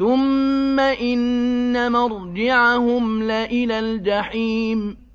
ثُمَّ إِنَّ مَرْجِعَهُمْ لَإِلَى الْجَحِيمِ